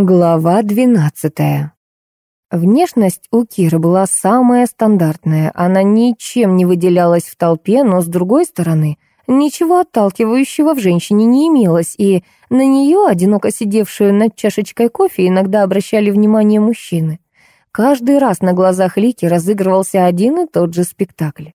Глава двенадцатая. Внешность у Киры была самая стандартная. Она ничем не выделялась в толпе, но, с другой стороны, ничего отталкивающего в женщине не имелось, и на нее, одиноко сидевшую над чашечкой кофе, иногда обращали внимание мужчины. Каждый раз на глазах Лики разыгрывался один и тот же спектакль.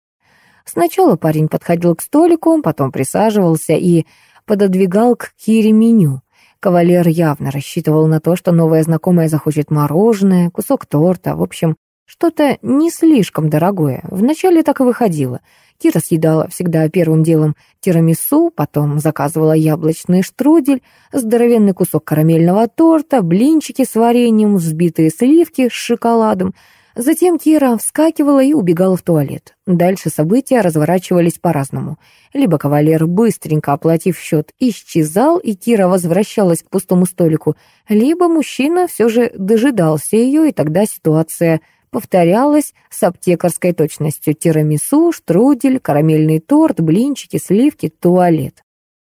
Сначала парень подходил к столику, потом присаживался и пододвигал к Кире меню. Кавалер явно рассчитывал на то, что новая знакомая захочет мороженое, кусок торта, в общем, что-то не слишком дорогое. Вначале так и выходило. Кира съедала всегда первым делом тирамису, потом заказывала яблочный штрудель, здоровенный кусок карамельного торта, блинчики с вареньем, взбитые сливки с шоколадом — Затем Кира вскакивала и убегала в туалет. Дальше события разворачивались по-разному. Либо кавалер, быстренько оплатив счет, исчезал, и Кира возвращалась к пустому столику, либо мужчина все же дожидался ее, и тогда ситуация повторялась с аптекарской точностью. Тирамису, штрудель, карамельный торт, блинчики, сливки, туалет.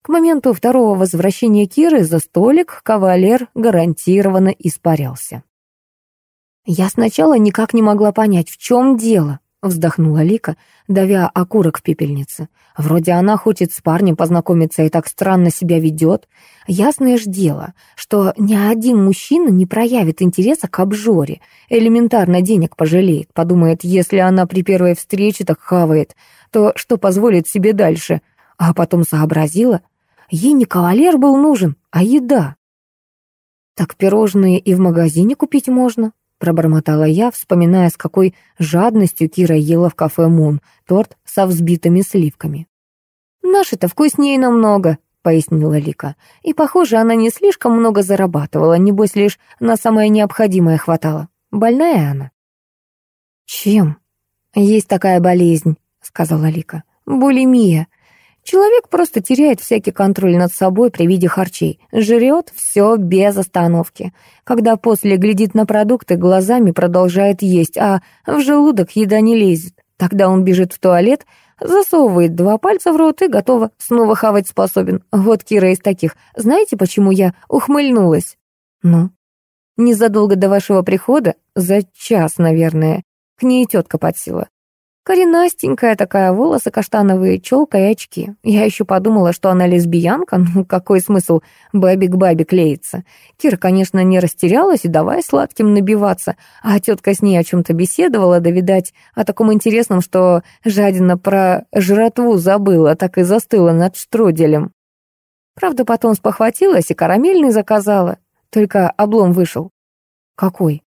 К моменту второго возвращения Киры за столик кавалер гарантированно испарялся. «Я сначала никак не могла понять, в чем дело», — вздохнула Лика, давя окурок в пепельнице. «Вроде она хочет с парнем познакомиться и так странно себя ведет. Ясное ж дело, что ни один мужчина не проявит интереса к обжоре, элементарно денег пожалеет, подумает, если она при первой встрече так хавает, то что позволит себе дальше? А потом сообразила, ей не кавалер был нужен, а еда. Так пирожные и в магазине купить можно, Пробормотала я, вспоминая, с какой жадностью Кира ела в кафе «Мун» торт со взбитыми сливками. «Наши-то вкуснее намного», — пояснила Лика. «И, похоже, она не слишком много зарабатывала, небось лишь на самое необходимое хватало. Больная она?» «Чем?» «Есть такая болезнь», — сказала Лика. «Булимия. Человек просто теряет всякий контроль над собой при виде харчей, жрет все без остановки. Когда после глядит на продукты, глазами продолжает есть, а в желудок еда не лезет. Тогда он бежит в туалет, засовывает два пальца в рот и готово, снова хавать способен. Вот Кира из таких. Знаете, почему я ухмыльнулась? Ну, незадолго до вашего прихода, за час, наверное, к ней тетка подсела. Коренастенькая такая, волосы каштановые, челка и очки. Я еще подумала, что она лесбиянка, ну какой смысл баби к бабе клеиться. Кира, конечно, не растерялась и давай сладким набиваться, а тетка с ней о чем-то беседовала, да, видать, о таком интересном, что жадина про жратву забыла, так и застыла над штруделем. Правда, потом спохватилась и карамельный заказала, только облом вышел. Какой?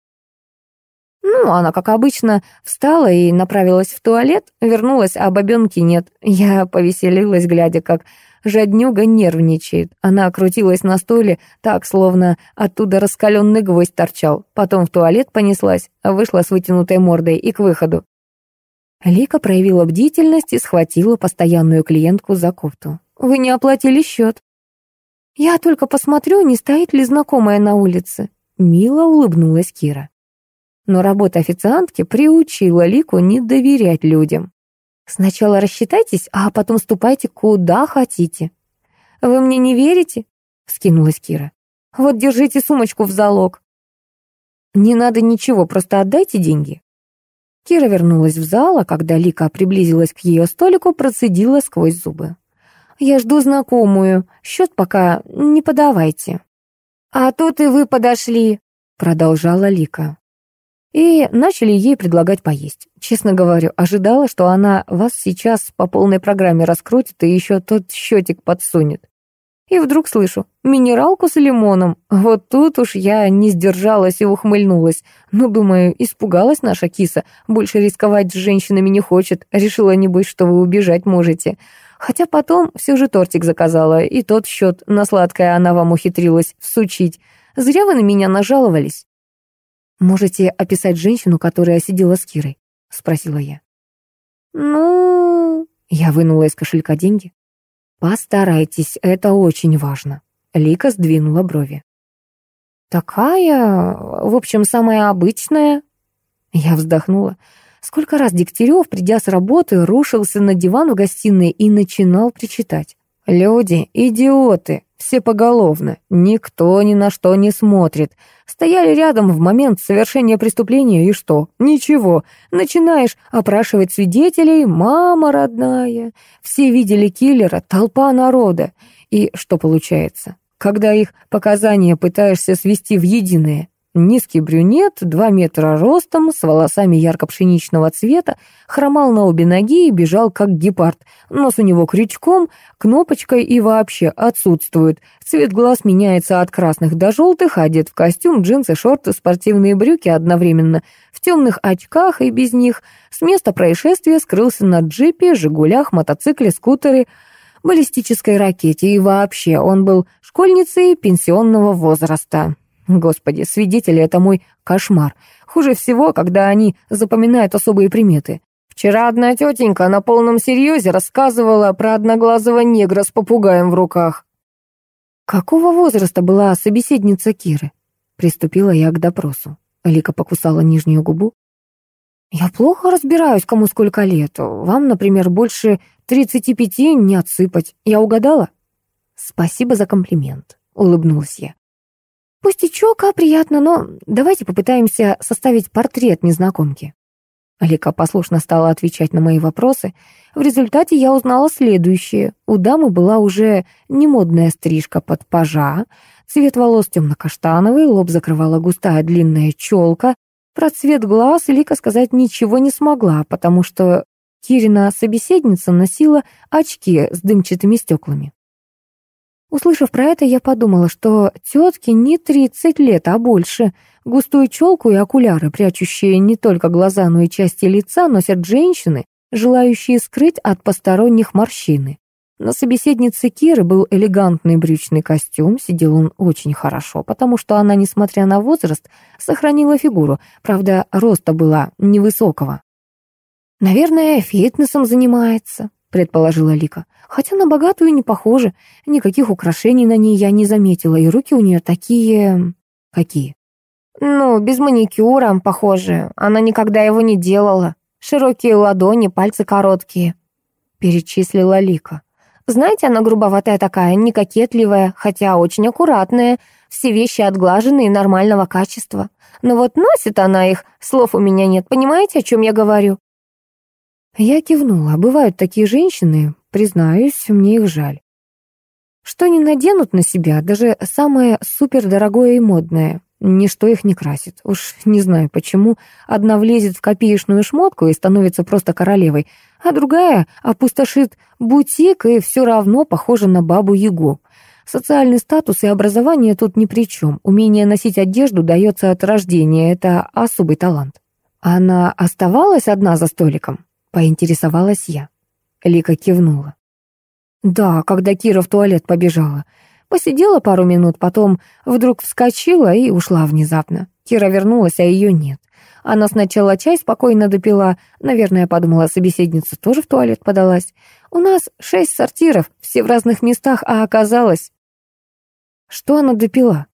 Ну, она, как обычно, встала и направилась в туалет, вернулась, а бабенки нет. Я повеселилась, глядя, как жаднюга нервничает. Она крутилась на стуле, так, словно оттуда раскаленный гвоздь торчал. Потом в туалет понеслась, вышла с вытянутой мордой и к выходу. Лика проявила бдительность и схватила постоянную клиентку за кофту. «Вы не оплатили счет». «Я только посмотрю, не стоит ли знакомая на улице». Мило улыбнулась Кира но работа официантки приучила Лику не доверять людям. «Сначала рассчитайтесь, а потом ступайте куда хотите». «Вы мне не верите?» — скинулась Кира. «Вот держите сумочку в залог». «Не надо ничего, просто отдайте деньги». Кира вернулась в зал, а когда Лика приблизилась к ее столику, процедила сквозь зубы. «Я жду знакомую, счет пока не подавайте». «А тут и вы подошли», — продолжала Лика и начали ей предлагать поесть. Честно говорю, ожидала, что она вас сейчас по полной программе раскрутит и еще тот счетик подсунет. И вдруг слышу «минералку с лимоном». Вот тут уж я не сдержалась и ухмыльнулась. Ну, думаю, испугалась наша киса. Больше рисковать с женщинами не хочет. Решила, небось, что вы убежать можете. Хотя потом все же тортик заказала, и тот счет на сладкое она вам ухитрилась всучить. Зря вы на меня нажаловались. «Можете описать женщину, которая сидела с Кирой?» — спросила я. «Ну...» — я вынула из кошелька деньги. «Постарайтесь, это очень важно». Лика сдвинула брови. «Такая, в общем, самая обычная». Я вздохнула. Сколько раз Дегтярев, придя с работы, рушился на диван в гостиной и начинал причитать. Люди — идиоты, все поголовно, никто ни на что не смотрит. Стояли рядом в момент совершения преступления, и что? Ничего. Начинаешь опрашивать свидетелей, мама родная. Все видели киллера, толпа народа. И что получается? Когда их показания пытаешься свести в единое, Низкий брюнет, два метра ростом, с волосами ярко-пшеничного цвета, хромал на обе ноги и бежал как гепард. Нос у него крючком, кнопочкой и вообще отсутствует. Цвет глаз меняется от красных до желтых, одет в костюм, джинсы, шорты, спортивные брюки одновременно, в темных очках и без них. С места происшествия скрылся на джипе, жигулях, мотоцикле, скутере, баллистической ракете и вообще он был школьницей пенсионного возраста. Господи, свидетели — это мой кошмар. Хуже всего, когда они запоминают особые приметы. Вчера одна тетенька на полном серьезе рассказывала про одноглазого негра с попугаем в руках. Какого возраста была собеседница Киры? Приступила я к допросу. Лика покусала нижнюю губу. «Я плохо разбираюсь, кому сколько лет. Вам, например, больше тридцати пяти не отсыпать. Я угадала?» «Спасибо за комплимент», — улыбнулась я. «Пустячок, а приятно, но давайте попытаемся составить портрет незнакомки». Алика послушно стала отвечать на мои вопросы. В результате я узнала следующее. У дамы была уже не модная стрижка под пажа, цвет волос темно-каштановый, лоб закрывала густая длинная челка. Про цвет глаз Лика сказать ничего не смогла, потому что Кирина собеседница носила очки с дымчатыми стеклами. Услышав про это, я подумала, что тетке не 30 лет, а больше. Густую челку и окуляры, прячущие не только глаза, но и части лица, носят женщины, желающие скрыть от посторонних морщины. На собеседнице Киры был элегантный брючный костюм, сидел он очень хорошо, потому что она, несмотря на возраст, сохранила фигуру, правда, роста была невысокого. «Наверное, фитнесом занимается», — предположила Лика. «Хотя на богатую не похоже. Никаких украшений на ней я не заметила, и руки у нее такие... какие?» «Ну, без маникюра, похоже. Она никогда его не делала. Широкие ладони, пальцы короткие», — перечислила Лика. «Знаете, она грубоватая такая, не кокетливая, хотя очень аккуратная. Все вещи отглаженные нормального качества. Но вот носит она их, слов у меня нет, понимаете, о чем я говорю?» Я кивнула. Бывают такие женщины, признаюсь, мне их жаль. Что они наденут на себя, даже самое супердорогое и модное, ничто их не красит. Уж не знаю почему. Одна влезет в копеечную шмотку и становится просто королевой, а другая опустошит бутик и все равно похожа на бабу-ягу. Социальный статус и образование тут ни при чем. Умение носить одежду дается от рождения, это особый талант. Она оставалась одна за столиком? Поинтересовалась я. Лика кивнула. Да, когда Кира в туалет побежала. Посидела пару минут, потом вдруг вскочила и ушла внезапно. Кира вернулась, а ее нет. Она сначала чай спокойно допила. Наверное, подумала, собеседница тоже в туалет подалась. У нас шесть сортиров, все в разных местах, а оказалось... Что она допила?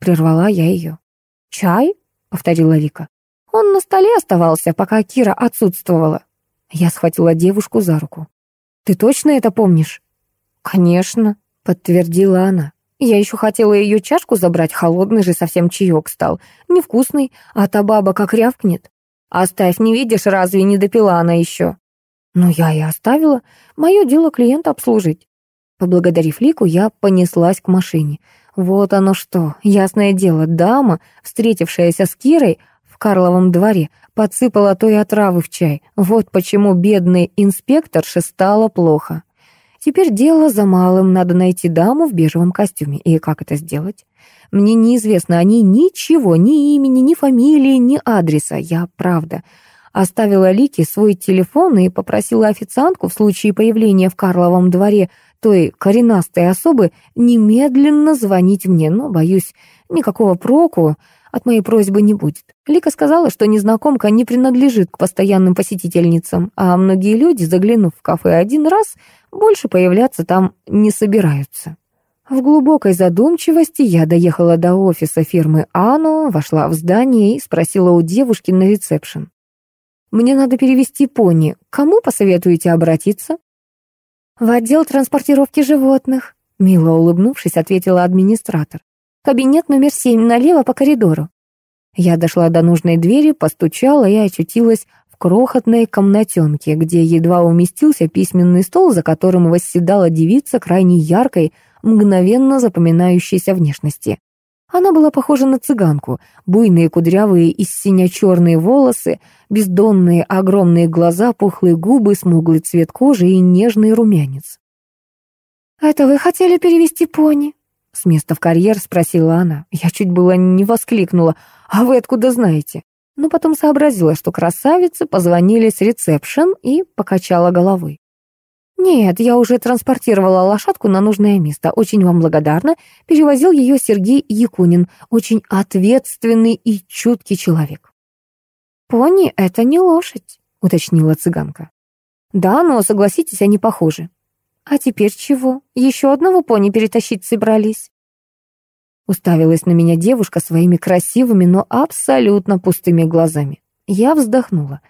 Прервала я ее. «Чай?» — повторила Лика. «Он на столе оставался, пока Кира отсутствовала». Я схватила девушку за руку. «Ты точно это помнишь?» «Конечно», — подтвердила она. «Я еще хотела ее чашку забрать, холодный же совсем чаек стал. Невкусный, а та баба как рявкнет. Оставь, не видишь, разве не допила она еще?» «Ну, я и оставила. Мое дело клиента обслужить». Поблагодарив Лику, я понеслась к машине. Вот оно что, ясное дело, дама, встретившаяся с Кирой в Карловом дворе, подсыпала той отравы в чай. Вот почему бедный инспекторше стало плохо. Теперь дело за малым, надо найти даму в бежевом костюме. И как это сделать? Мне неизвестно о ней ничего, ни имени, ни фамилии, ни адреса. Я, правда, оставила Лике свой телефон и попросила официантку в случае появления в Карловом дворе той коренастой особы немедленно звонить мне, но, боюсь, никакого проку от моей просьбы не будет. Лика сказала, что незнакомка не принадлежит к постоянным посетительницам, а многие люди, заглянув в кафе один раз, больше появляться там не собираются. В глубокой задумчивости я доехала до офиса фирмы «Ано», вошла в здание и спросила у девушки на ресепшн. «Мне надо перевести пони. Кому посоветуете обратиться?» «В отдел транспортировки животных», — мило улыбнувшись, ответила администратор. «Кабинет номер семь, налево по коридору». Я дошла до нужной двери, постучала и очутилась в крохотной комнатенке, где едва уместился письменный стол, за которым восседала девица крайне яркой, мгновенно запоминающейся внешности. Она была похожа на цыганку. Буйные кудрявые и сине-черные волосы, бездонные огромные глаза, пухлые губы, смуглый цвет кожи и нежный румянец. «Это вы хотели перевести пони?» С места в карьер спросила она. Я чуть было не воскликнула. «А вы откуда знаете?» Но потом сообразила, что красавицы позвонили с ресепшн и покачала головой. «Нет, я уже транспортировала лошадку на нужное место. Очень вам благодарна. Перевозил ее Сергей Якунин. Очень ответственный и чуткий человек». «Пони — это не лошадь», — уточнила цыганка. «Да, но, согласитесь, они похожи». «А теперь чего? Еще одного пони перетащить собрались?» Уставилась на меня девушка своими красивыми, но абсолютно пустыми глазами. Я вздохнула.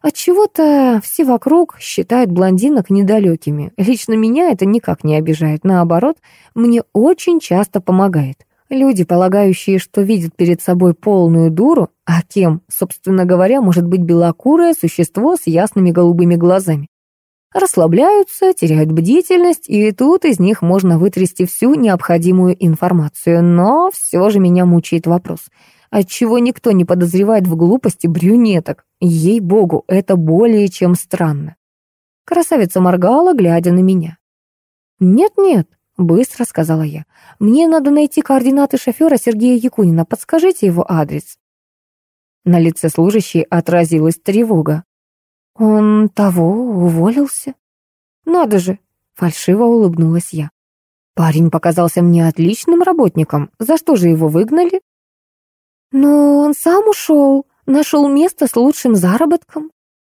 Отчего-то все вокруг считают блондинок недалекими. Лично меня это никак не обижает. Наоборот, мне очень часто помогает. Люди, полагающие, что видят перед собой полную дуру, а кем, собственно говоря, может быть белокурое существо с ясными голубыми глазами. Расслабляются, теряют бдительность, и тут из них можно вытрясти всю необходимую информацию. Но все же меня мучает вопрос — отчего никто не подозревает в глупости брюнеток. Ей-богу, это более чем странно. Красавица моргала, глядя на меня. «Нет-нет», — быстро сказала я, — «мне надо найти координаты шофера Сергея Якунина. Подскажите его адрес». На лице служащей отразилась тревога. «Он того уволился?» «Надо же!» — фальшиво улыбнулась я. «Парень показался мне отличным работником. За что же его выгнали?» Но он сам ушел, нашел место с лучшим заработком.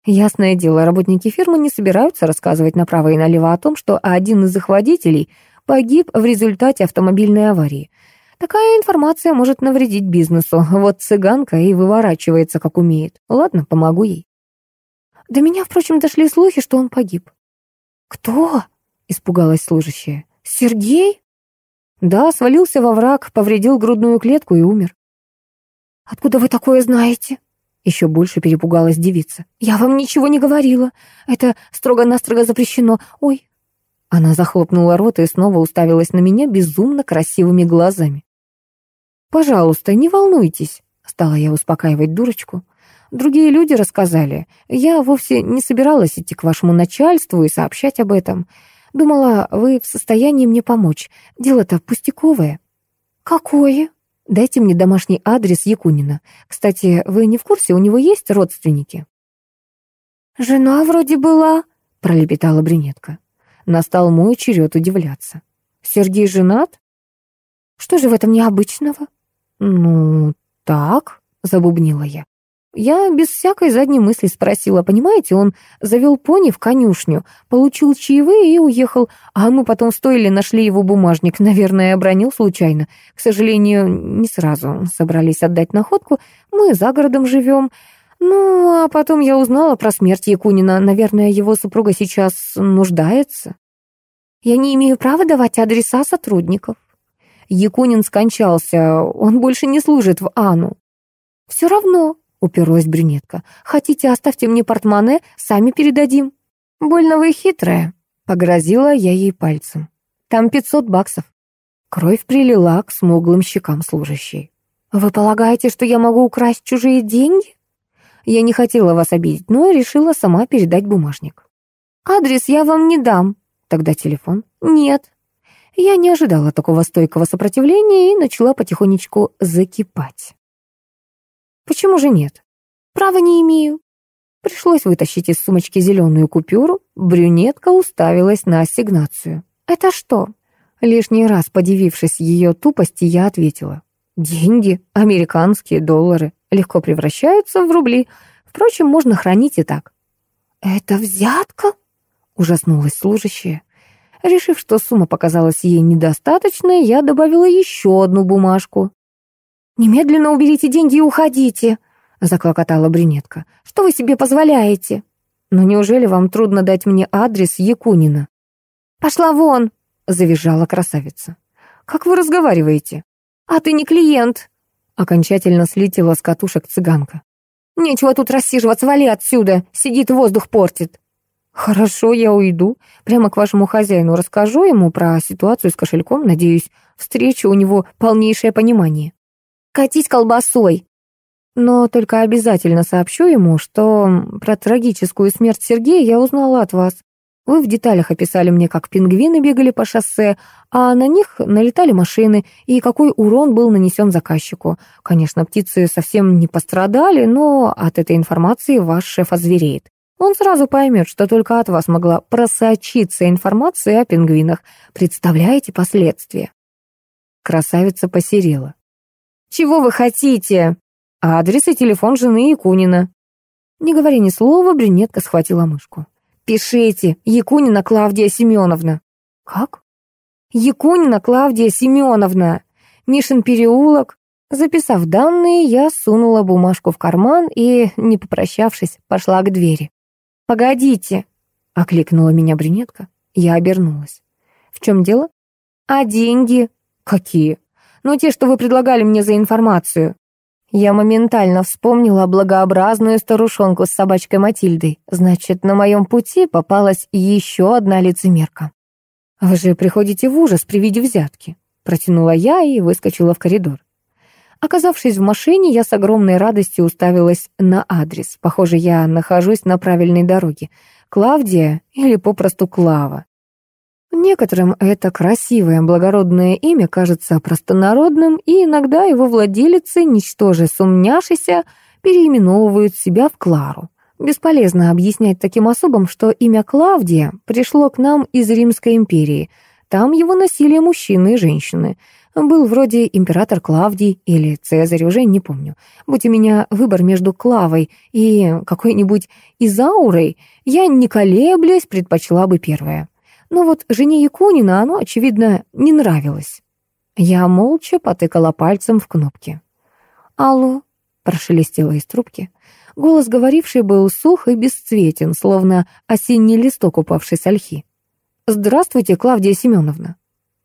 Ясное дело, работники фирмы не собираются рассказывать направо и налево о том, что один из их водителей погиб в результате автомобильной аварии. Такая информация может навредить бизнесу. Вот цыганка и выворачивается, как умеет. Ладно, помогу ей. До меня, впрочем, дошли слухи, что он погиб. «Кто?» — испугалась служащая. «Сергей?» «Да, свалился во враг, повредил грудную клетку и умер». «Откуда вы такое знаете?» Еще больше перепугалась девица. «Я вам ничего не говорила. Это строго-настрого запрещено. Ой!» Она захлопнула рот и снова уставилась на меня безумно красивыми глазами. «Пожалуйста, не волнуйтесь», — стала я успокаивать дурочку. «Другие люди рассказали. Я вовсе не собиралась идти к вашему начальству и сообщать об этом. Думала, вы в состоянии мне помочь. Дело-то пустяковое». «Какое?» Дайте мне домашний адрес Якунина. Кстати, вы не в курсе, у него есть родственники?» «Жена вроде была», — пролепетала брюнетка. Настал мой черед удивляться. «Сергей женат?» «Что же в этом необычного?» «Ну, так», — забубнила я. Я без всякой задней мысли спросила, понимаете, он завел пони в конюшню, получил чаевые и уехал, а мы потом стоили нашли его бумажник, наверное, обронил случайно. К сожалению, не сразу собрались отдать находку, мы за городом живем. Ну, а потом я узнала про смерть Якунина, наверное, его супруга сейчас нуждается. Я не имею права давать адреса сотрудников. Якунин скончался, он больше не служит в Ану. Все равно, — уперлась брюнетка. «Хотите, оставьте мне портмоне, сами передадим». «Больно вы хитрая», — погрозила я ей пальцем. «Там пятьсот баксов». Кровь прилила к смуглым щекам служащей. «Вы полагаете, что я могу украсть чужие деньги?» Я не хотела вас обидеть, но решила сама передать бумажник. «Адрес я вам не дам». Тогда телефон. «Нет». Я не ожидала такого стойкого сопротивления и начала потихонечку закипать. Почему же нет? Права не имею. Пришлось вытащить из сумочки зеленую купюру. Брюнетка уставилась на ассигнацию. «Это что?» Лишний раз подивившись ее тупости, я ответила. «Деньги, американские доллары, легко превращаются в рубли. Впрочем, можно хранить и так». «Это взятка?» — ужаснулась служащая. Решив, что сумма показалась ей недостаточной, я добавила еще одну бумажку. «Немедленно уберите деньги и уходите», — заклокотала брюнетка. «Что вы себе позволяете?» «Но неужели вам трудно дать мне адрес Якунина?» «Пошла вон!» — завизжала красавица. «Как вы разговариваете?» «А ты не клиент!» Окончательно слетела с катушек цыганка. «Нечего тут рассиживаться, вали отсюда! Сидит, воздух портит!» «Хорошо, я уйду. Прямо к вашему хозяину расскажу ему про ситуацию с кошельком. Надеюсь, встречу у него полнейшее понимание». «Катись колбасой!» «Но только обязательно сообщу ему, что про трагическую смерть Сергея я узнала от вас. Вы в деталях описали мне, как пингвины бегали по шоссе, а на них налетали машины, и какой урон был нанесен заказчику. Конечно, птицы совсем не пострадали, но от этой информации ваш шеф озвереет. Он сразу поймет, что только от вас могла просочиться информация о пингвинах. Представляете последствия? Красавица посерела. «Чего вы хотите?» «Адрес и телефон жены Якунина». Не говоря ни слова, брюнетка схватила мышку. «Пишите, Якунина Клавдия Семеновна». «Как?» «Якунина Клавдия Семеновна. Мишин переулок». Записав данные, я сунула бумажку в карман и, не попрощавшись, пошла к двери. «Погодите», — окликнула меня брюнетка. Я обернулась. «В чем дело?» «А деньги?» «Какие?» «Ну, те, что вы предлагали мне за информацию». Я моментально вспомнила благообразную старушонку с собачкой Матильдой. Значит, на моем пути попалась еще одна лицемерка. «Вы же приходите в ужас при виде взятки», — протянула я и выскочила в коридор. Оказавшись в машине, я с огромной радостью уставилась на адрес. Похоже, я нахожусь на правильной дороге. Клавдия или попросту Клава. Некоторым это красивое, благородное имя кажется простонародным, и иногда его владелицы, ничтоже сумняшися, переименовывают себя в Клару. Бесполезно объяснять таким особам, что имя Клавдия пришло к нам из Римской империи. Там его носили мужчины и женщины. Был вроде император Клавдий или Цезарь, уже не помню. Будь у меня выбор между Клавой и какой-нибудь Изаурой, я, не колеблясь, предпочла бы первое. Но вот жене Якунина оно, очевидно, не нравилось. Я молча потыкала пальцем в кнопки. «Алло», — прошелестело из трубки. Голос говоривший был сух и бесцветен, словно осенний листок, упавший с ольхи. «Здравствуйте, Клавдия Семеновна».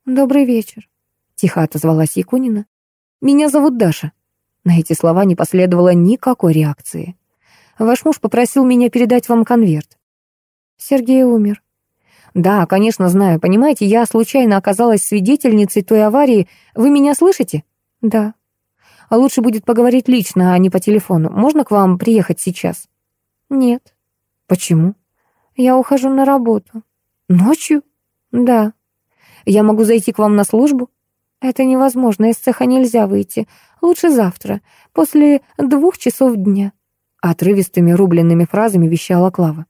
«Добрый вечер», — тихо отозвалась Якунина. «Меня зовут Даша». На эти слова не последовало никакой реакции. «Ваш муж попросил меня передать вам конверт». «Сергей умер», «Да, конечно, знаю. Понимаете, я случайно оказалась свидетельницей той аварии. Вы меня слышите?» «Да». «А лучше будет поговорить лично, а не по телефону. Можно к вам приехать сейчас?» «Нет». «Почему?» «Я ухожу на работу». «Ночью?» «Да». «Я могу зайти к вам на службу?» «Это невозможно, из цеха нельзя выйти. Лучше завтра, после двух часов дня». Отрывистыми рубленными фразами вещала Клава.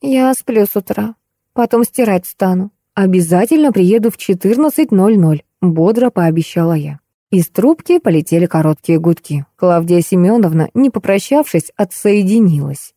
«Я сплю с утра. Потом стирать стану. Обязательно приеду в 14.00, бодро пообещала я. Из трубки полетели короткие гудки. Клавдия Семеновна, не попрощавшись, отсоединилась.